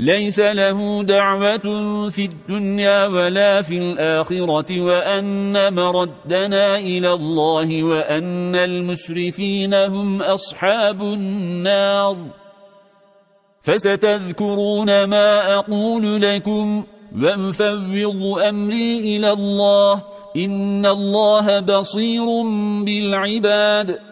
ليس له دعوة في الدنيا ولا في الآخرة وأن مردنا إلى الله وأن المسرفين هم أصحاب النار. فستذكرون ما أقول لكم وأفوض أمري إلى الله إن الله بصير بالعباد.